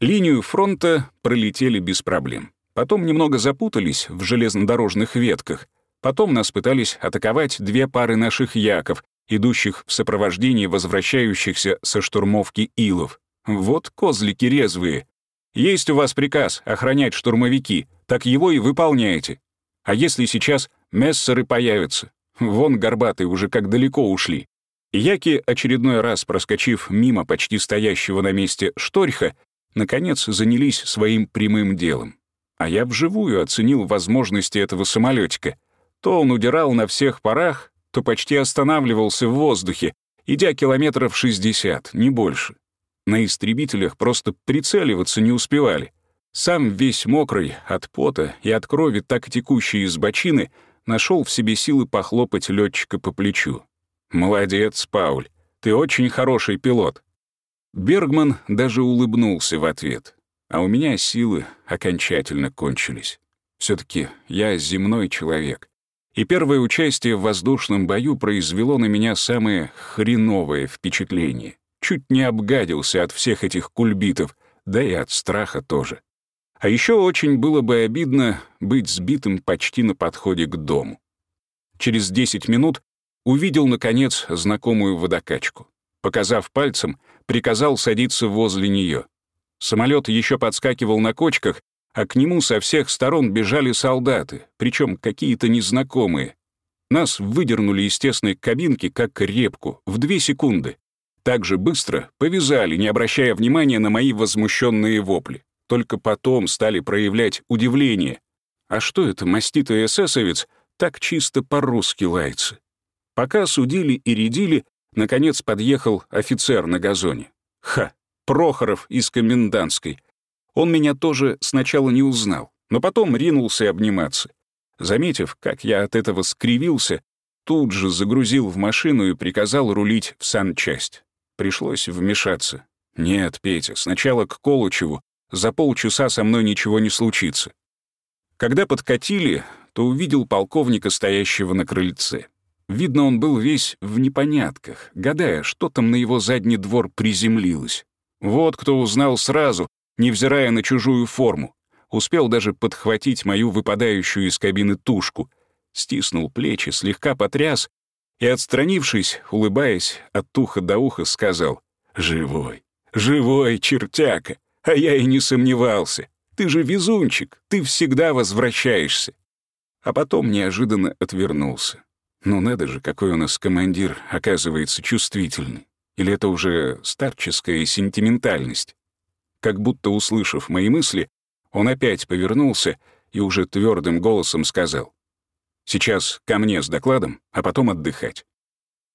Линию фронта пролетели без проблем. Потом немного запутались в железнодорожных ветках. Потом нас пытались атаковать две пары наших яков, идущих в сопровождении возвращающихся со штурмовки илов. Вот козлики резвые. Есть у вас приказ охранять штурмовики, так его и выполняете. А если сейчас мессеры появятся? Вон горбатые уже как далеко ушли. Яки, очередной раз проскочив мимо почти стоящего на месте шторха, наконец занялись своим прямым делом. А я вживую оценил возможности этого самолетика. То он удирал на всех парах, то почти останавливался в воздухе, идя километров 60, не больше. На истребителях просто прицеливаться не успевали. Сам весь мокрый от пота и от крови, так текущей из бочины, нашел в себе силы похлопать летчика по плечу. «Молодец, Пауль, ты очень хороший пилот. Бергман даже улыбнулся в ответ. А у меня силы окончательно кончились. все таки я земной человек. И первое участие в воздушном бою произвело на меня самое хреновое впечатление. Чуть не обгадился от всех этих кульбитов, да и от страха тоже. А еще очень было бы обидно быть сбитым почти на подходе к дому. Через 10 минут увидел, наконец, знакомую водокачку. Показав пальцем, приказал садиться возле нее. Самолет еще подскакивал на кочках, а к нему со всех сторон бежали солдаты, причем какие-то незнакомые. Нас выдернули из тесной кабинки, как репку, в две секунды. Так же быстро повязали, не обращая внимания на мои возмущенные вопли. Только потом стали проявлять удивление. А что это маститый эсэсовец так чисто по-русски лается? Пока судили и рядили, Наконец подъехал офицер на газоне. Ха, Прохоров из комендантской. Он меня тоже сначала не узнал, но потом ринулся обниматься. Заметив, как я от этого скривился, тут же загрузил в машину и приказал рулить в санчасть. Пришлось вмешаться. «Нет, Петя, сначала к Колычеву. За полчаса со мной ничего не случится». Когда подкатили, то увидел полковника, стоящего на крыльце. Видно, он был весь в непонятках, гадая, что там на его задний двор приземлилось. Вот кто узнал сразу, невзирая на чужую форму. Успел даже подхватить мою выпадающую из кабины тушку. Стиснул плечи, слегка потряс и, отстранившись, улыбаясь от уха до уха, сказал «Живой, живой, чертяка, а я и не сомневался. Ты же везунчик, ты всегда возвращаешься». А потом неожиданно отвернулся. Ну надо же, какой у нас командир, оказывается, чувствительный. Или это уже старческая сентиментальность? Как будто услышав мои мысли, он опять повернулся и уже твердым голосом сказал. «Сейчас ко мне с докладом, а потом отдыхать».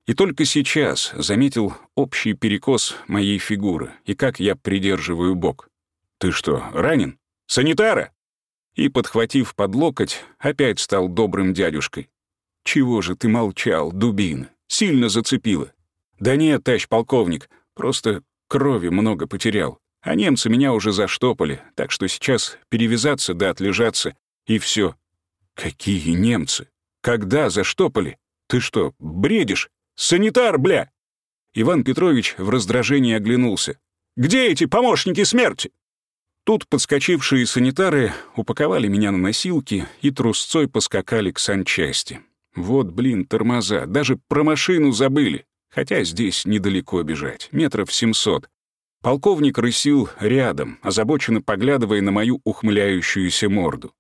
И только сейчас заметил общий перекос моей фигуры и как я придерживаю бок. «Ты что, ранен? Санитара?» И, подхватив под локоть, опять стал добрым дядюшкой. «Чего же ты молчал, дубина? Сильно зацепило». «Да нет, товарищ полковник, просто крови много потерял. А немцы меня уже заштопали, так что сейчас перевязаться да отлежаться, и все. «Какие немцы? Когда заштопали? Ты что, бредишь? Санитар, бля!» Иван Петрович в раздражении оглянулся. «Где эти помощники смерти?» Тут подскочившие санитары упаковали меня на носилки и трусцой поскакали к санчасти. Вот, блин, тормоза, даже про машину забыли. Хотя здесь недалеко бежать, метров семьсот. Полковник рысил рядом, озабоченно поглядывая на мою ухмыляющуюся морду.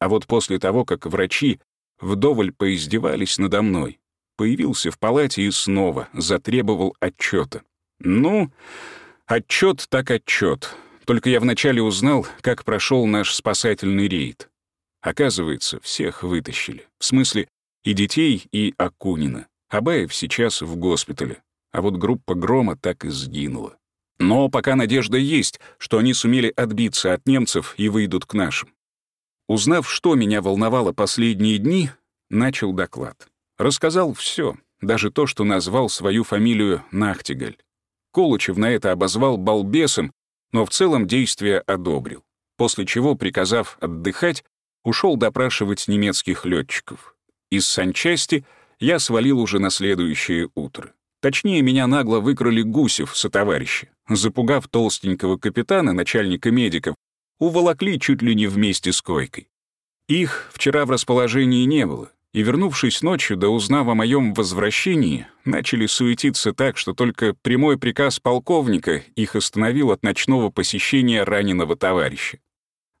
А вот после того, как врачи вдоволь поиздевались надо мной, появился в палате и снова затребовал отчета. Ну, отчет так отчет. Только я вначале узнал, как прошел наш спасательный рейд. Оказывается, всех вытащили. В смысле, и детей, и Акунина. Абаев сейчас в госпитале. А вот группа «Грома» так и сгинула. Но пока надежда есть, что они сумели отбиться от немцев и выйдут к нашим. Узнав, что меня волновало последние дни, начал доклад. Рассказал все, даже то, что назвал свою фамилию Нахтигаль. Колычев на это обозвал балбесом, но в целом действие одобрил, после чего, приказав отдыхать, ушел допрашивать немецких летчиков. Из санчасти я свалил уже на следующее утро. Точнее, меня нагло выкрали Гусев со товарища. Запугав толстенького капитана, начальника медиков, уволокли чуть ли не вместе с койкой. Их вчера в расположении не было, и, вернувшись ночью, да узнав о моем возвращении, начали суетиться так, что только прямой приказ полковника их остановил от ночного посещения раненого товарища.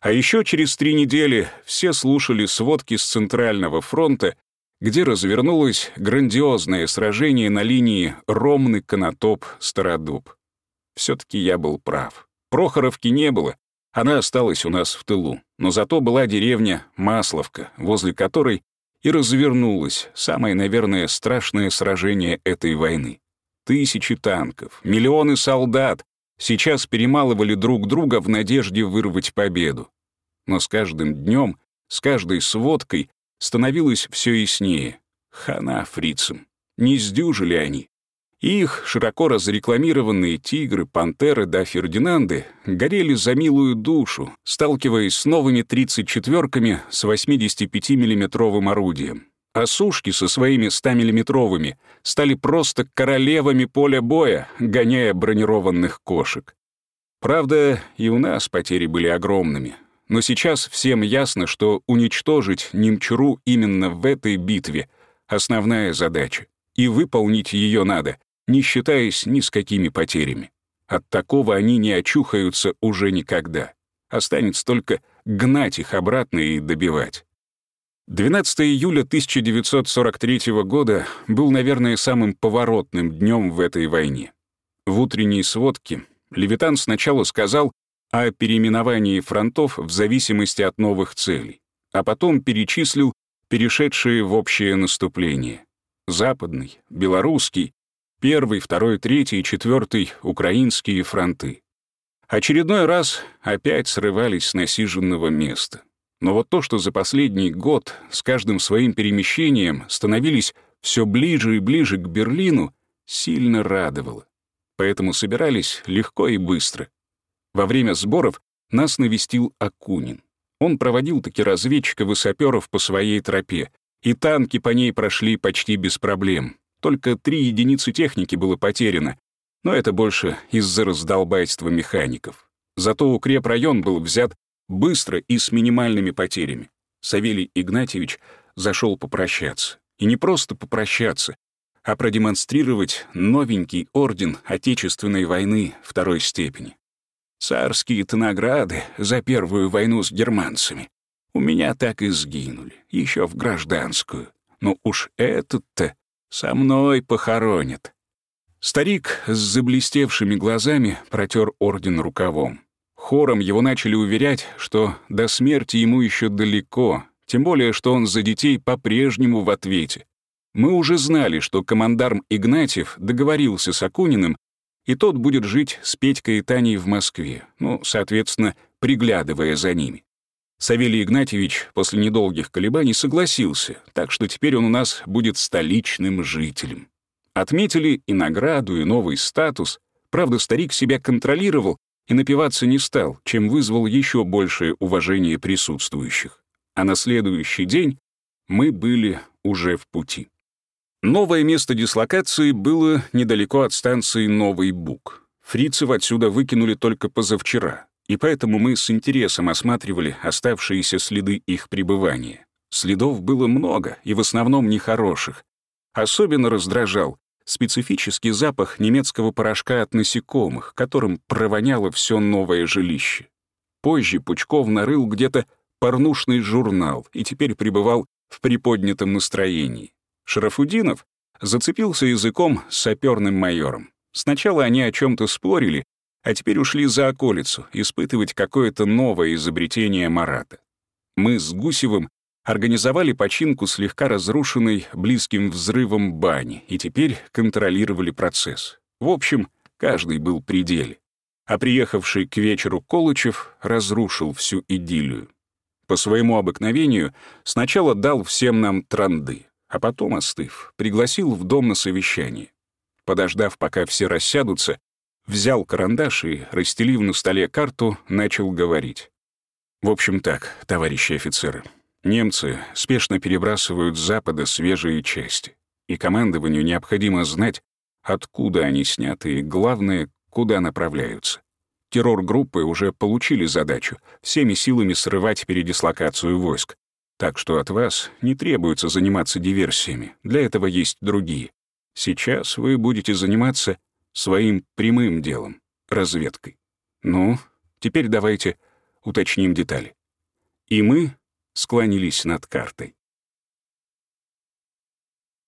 А еще через три недели все слушали сводки с Центрального фронта, где развернулось грандиозное сражение на линии Ромны-Конотоп-Стародуб. Все таки я был прав. Прохоровки не было, она осталась у нас в тылу, но зато была деревня Масловка, возле которой и развернулось самое, наверное, страшное сражение этой войны. Тысячи танков, миллионы солдат сейчас перемалывали друг друга в надежде вырвать победу. Но с каждым днем, с каждой сводкой становилось все яснее. Хана фрицам. Не сдюжили они. Их широко разрекламированные «Тигры», «Пантеры» да «Фердинанды» горели за милую душу, сталкиваясь с новыми 34-ками с 85-миллиметровым орудием. А сушки со своими 100-миллиметровыми стали просто королевами поля боя, гоняя бронированных кошек. Правда, и у нас потери были огромными. Но сейчас всем ясно, что уничтожить Немчуру именно в этой битве — основная задача. И выполнить ее надо, не считаясь ни с какими потерями. От такого они не очухаются уже никогда. Останется только гнать их обратно и добивать. 12 июля 1943 года был, наверное, самым поворотным днем в этой войне. В утренней сводке Левитан сначала сказал о переименовании фронтов в зависимости от новых целей, а потом перечислил перешедшие в общее наступление. Западный, Белорусский, Первый, второй, третий и четвертый — украинские фронты. Очередной раз опять срывались с насиженного места. Но вот то, что за последний год с каждым своим перемещением становились все ближе и ближе к Берлину, сильно радовало. Поэтому собирались легко и быстро. Во время сборов нас навестил Акунин. Он проводил таки разведчиков и саперов по своей тропе, и танки по ней прошли почти без проблем, только три единицы техники было потеряно, но это больше из-за раздолбайства механиков. Зато укрепрайон был взят быстро и с минимальными потерями. Савелий Игнатьевич зашел попрощаться. И не просто попрощаться, а продемонстрировать новенький орден Отечественной войны второй степени. Царские-то награды за первую войну с германцами у меня так и сгинули, еще в гражданскую. Но уж этот-то со мной похоронят». Старик с заблестевшими глазами протер орден рукавом. Хором его начали уверять, что до смерти ему еще далеко, тем более, что он за детей по-прежнему в ответе. Мы уже знали, что командарм Игнатьев договорился с Акуниным, и тот будет жить с Петькой и Таней в Москве, ну, соответственно, приглядывая за ними. Савелий Игнатьевич после недолгих колебаний согласился, так что теперь он у нас будет столичным жителем. Отметили и награду, и новый статус. Правда, старик себя контролировал и напиваться не стал, чем вызвал еще большее уважение присутствующих. А на следующий день мы были уже в пути. Новое место дислокации было недалеко от станции Новый Буг. Фрицев отсюда выкинули только позавчера, и поэтому мы с интересом осматривали оставшиеся следы их пребывания. Следов было много, и в основном нехороших. Особенно раздражал специфический запах немецкого порошка от насекомых, которым провоняло все новое жилище. Позже Пучков нарыл где-то порнушный журнал и теперь пребывал в приподнятом настроении. Шарафудинов зацепился языком с саперным майором. Сначала они о чем то спорили, а теперь ушли за околицу испытывать какое-то новое изобретение Марата. Мы с Гусевым организовали починку слегка разрушенной близким взрывом бани и теперь контролировали процесс. В общем, каждый был при деле. А приехавший к вечеру Колычев разрушил всю идиллию. По своему обыкновению сначала дал всем нам транды, а потом, остыв, пригласил в дом на совещание. Подождав, пока все рассядутся, взял карандаш и, расстелив на столе карту, начал говорить. «В общем так, товарищи офицеры, Немцы спешно перебрасывают с запада свежие части, и командованию необходимо знать, откуда они сняты и, главное, куда направляются. Террор-группы уже получили задачу всеми силами срывать передислокацию войск, так что от вас не требуется заниматься диверсиями, для этого есть другие. Сейчас вы будете заниматься своим прямым делом — разведкой. Ну, теперь давайте уточним детали. И мы склонились над картой.